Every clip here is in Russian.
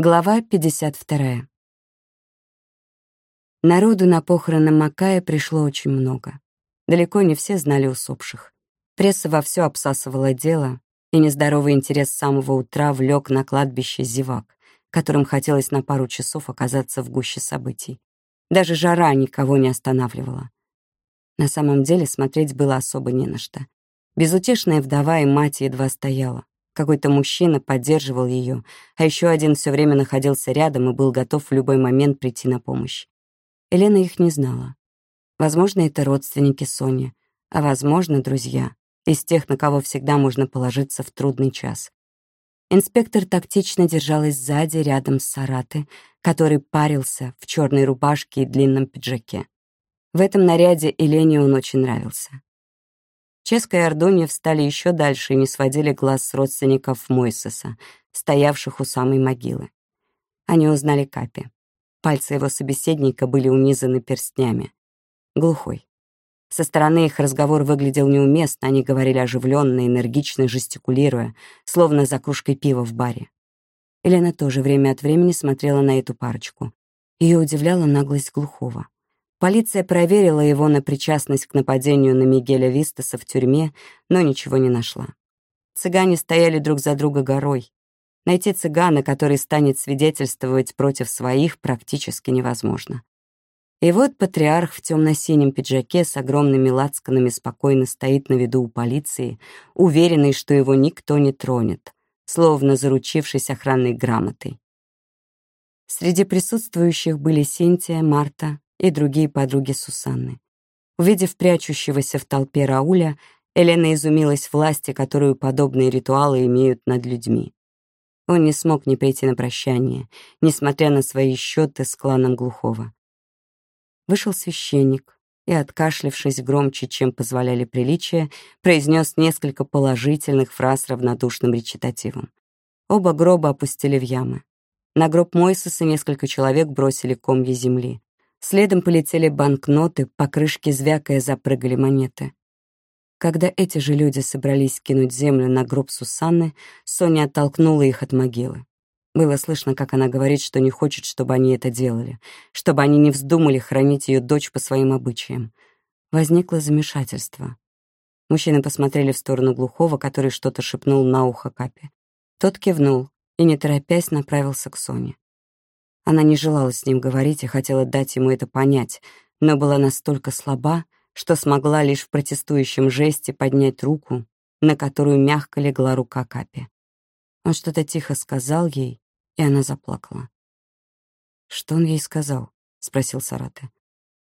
Глава 52. Народу на похороны Макая пришло очень много. Далеко не все знали усопших. Пресса вовсю обсасывала дело, и нездоровый интерес с самого утра влек на кладбище зевак, которым хотелось на пару часов оказаться в гуще событий. Даже жара никого не останавливала. На самом деле смотреть было особо не на что. Безутешная вдова и мать едва стояла. Какой-то мужчина поддерживал ее, а еще один все время находился рядом и был готов в любой момент прийти на помощь. Елена их не знала. Возможно, это родственники Сони, а возможно, друзья, из тех, на кого всегда можно положиться в трудный час. Инспектор тактично держалась сзади, рядом с Сараты, который парился в черной рубашке и длинном пиджаке. В этом наряде Елене он очень нравился. Ческа и Ордунья встали еще дальше и не сводили глаз с родственников Мойсеса, стоявших у самой могилы. Они узнали Капи. Пальцы его собеседника были унизаны перстнями. Глухой. Со стороны их разговор выглядел неуместно, они говорили оживленно, энергично жестикулируя, словно за кружкой пива в баре. Елена тоже время от времени смотрела на эту парочку. Ее удивляла наглость глухого. Полиция проверила его на причастность к нападению на Мигеля Вистаса в тюрьме, но ничего не нашла. Цыгане стояли друг за друга горой. Найти цыгана, который станет свидетельствовать против своих, практически невозможно. И вот патриарх в темно-синем пиджаке с огромными лацканами спокойно стоит на виду у полиции, уверенный, что его никто не тронет, словно заручившись охранной грамотой. Среди присутствующих были Синтия, Марта и другие подруги Сусанны. Увидев прячущегося в толпе Рауля, Елена изумилась власти, которую подобные ритуалы имеют над людьми. Он не смог не прийти на прощание, несмотря на свои счеты с кланом Глухого. Вышел священник и, откашлившись громче, чем позволяли приличия, произнес несколько положительных фраз равнодушным речитативом. Оба гроба опустили в ямы. На гроб Мойсеса несколько человек бросили комья земли. Следом полетели банкноты, по крышке звякая запрыгали монеты. Когда эти же люди собрались кинуть землю на гроб Сусанны, Соня оттолкнула их от могилы. Было слышно, как она говорит, что не хочет, чтобы они это делали, чтобы они не вздумали хранить ее дочь по своим обычаям. Возникло замешательство. Мужчины посмотрели в сторону глухого, который что-то шепнул на ухо Капе. Тот кивнул и, не торопясь, направился к Соне. Она не желала с ним говорить и хотела дать ему это понять, но была настолько слаба, что смогла лишь в протестующем жесте поднять руку, на которую мягко легла рука Капи. Он что-то тихо сказал ей, и она заплакала. «Что он ей сказал?» — спросил Сараты.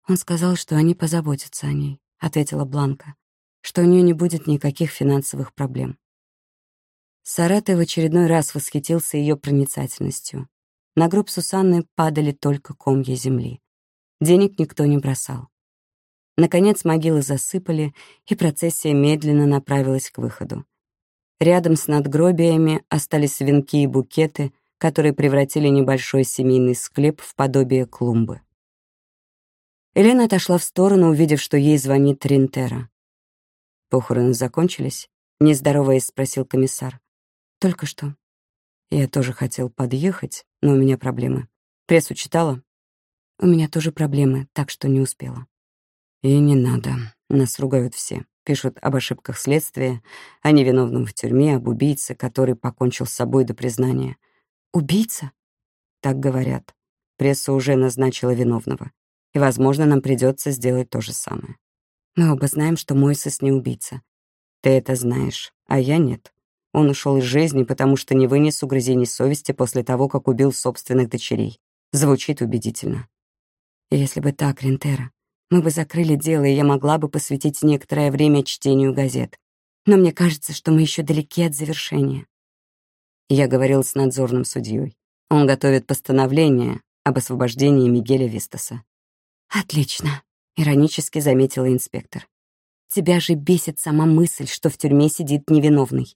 «Он сказал, что они позаботятся о ней», — ответила Бланка, «что у нее не будет никаких финансовых проблем». Сараты в очередной раз восхитился ее проницательностью. На гроб Сусанны падали только комья земли. Денег никто не бросал. Наконец могилы засыпали, и процессия медленно направилась к выходу. Рядом с надгробиями остались венки и букеты, которые превратили небольшой семейный склеп в подобие клумбы. Елена отошла в сторону, увидев, что ей звонит Тринтера. «Похороны закончились?» — не здороваясь, спросил комиссар. «Только что». «Я тоже хотел подъехать, но у меня проблемы. Прессу читала?» «У меня тоже проблемы, так что не успела». «И не надо. Нас ругают все. Пишут об ошибках следствия, о невиновном в тюрьме, об убийце, который покончил с собой до признания. Убийца? Так говорят. Пресса уже назначила виновного. И, возможно, нам придется сделать то же самое. Мы оба знаем, что Мойсес не убийца. Ты это знаешь, а я нет. Он ушел из жизни, потому что не вынес угрызений совести после того, как убил собственных дочерей. Звучит убедительно. Если бы так, Рентера, мы бы закрыли дело, и я могла бы посвятить некоторое время чтению газет. Но мне кажется, что мы еще далеки от завершения. Я говорил с надзорным судьей. Он готовит постановление об освобождении Мигеля Вистаса. «Отлично», — иронически заметила инспектор. «Тебя же бесит сама мысль, что в тюрьме сидит невиновный».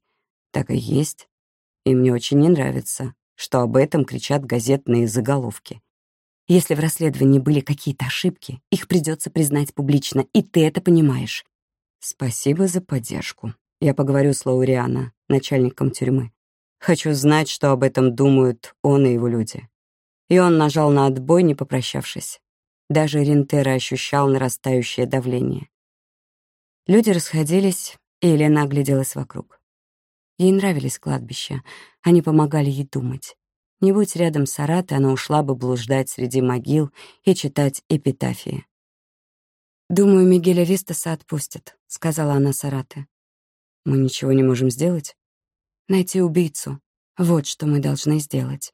«Так и есть. И мне очень не нравится, что об этом кричат газетные заголовки. Если в расследовании были какие-то ошибки, их придется признать публично, и ты это понимаешь». «Спасибо за поддержку. Я поговорю с Лауриана, начальником тюрьмы. Хочу знать, что об этом думают он и его люди. И он нажал на отбой, не попрощавшись. Даже Рентера ощущал нарастающее давление. Люди расходились, и Елена огляделась вокруг. Ей нравились кладбища, они помогали ей думать. Не будь рядом с Аратой, она ушла бы блуждать среди могил и читать эпитафии. «Думаю, Мигеля Вистаса отпустят», — сказала она Сарате. «Мы ничего не можем сделать?» «Найти убийцу. Вот что мы должны сделать».